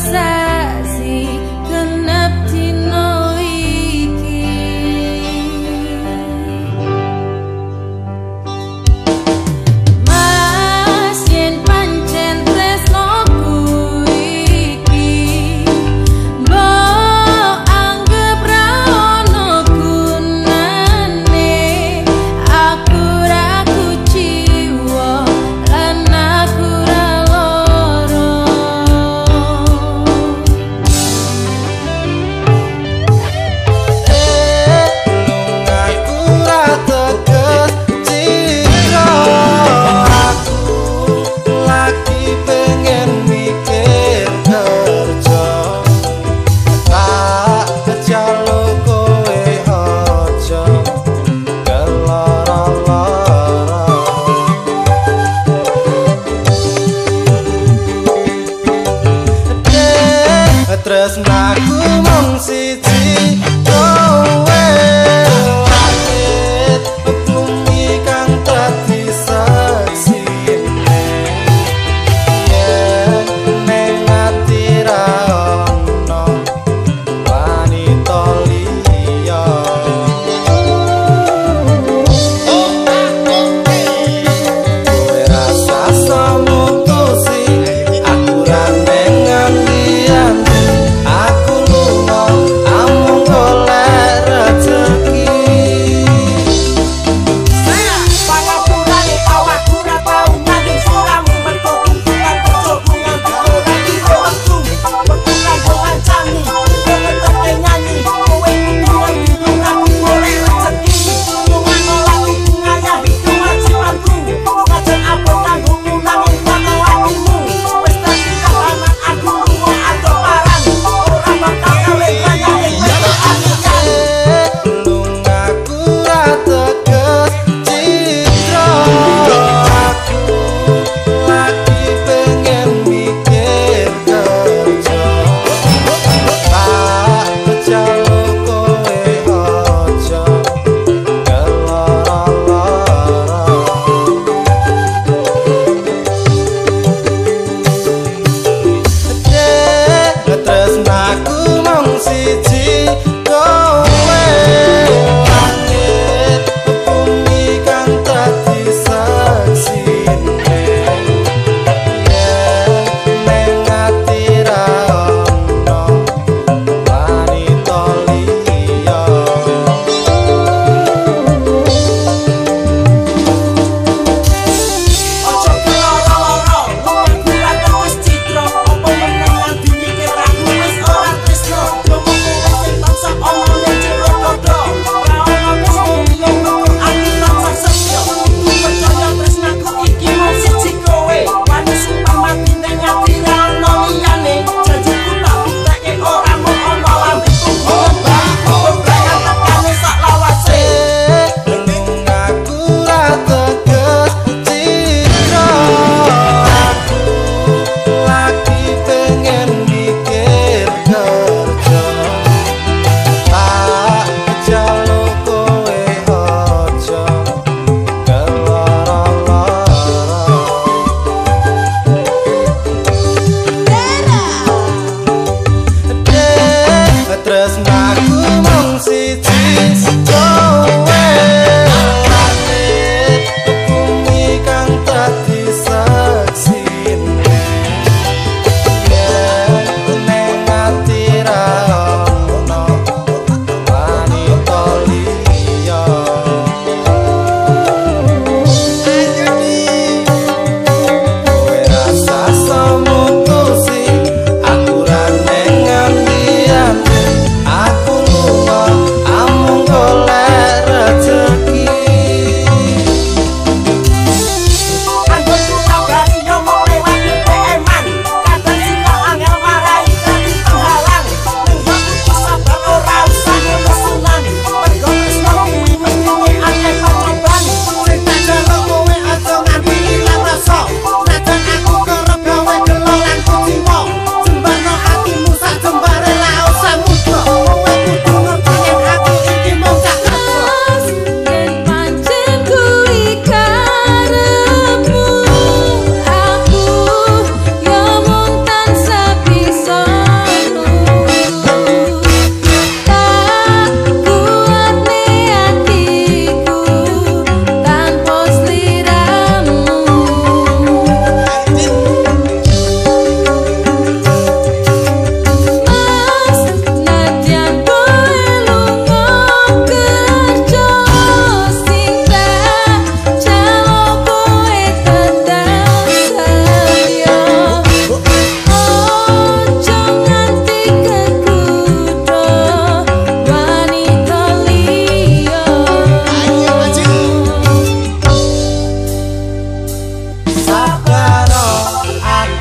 said tresnaku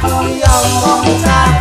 yang mong time.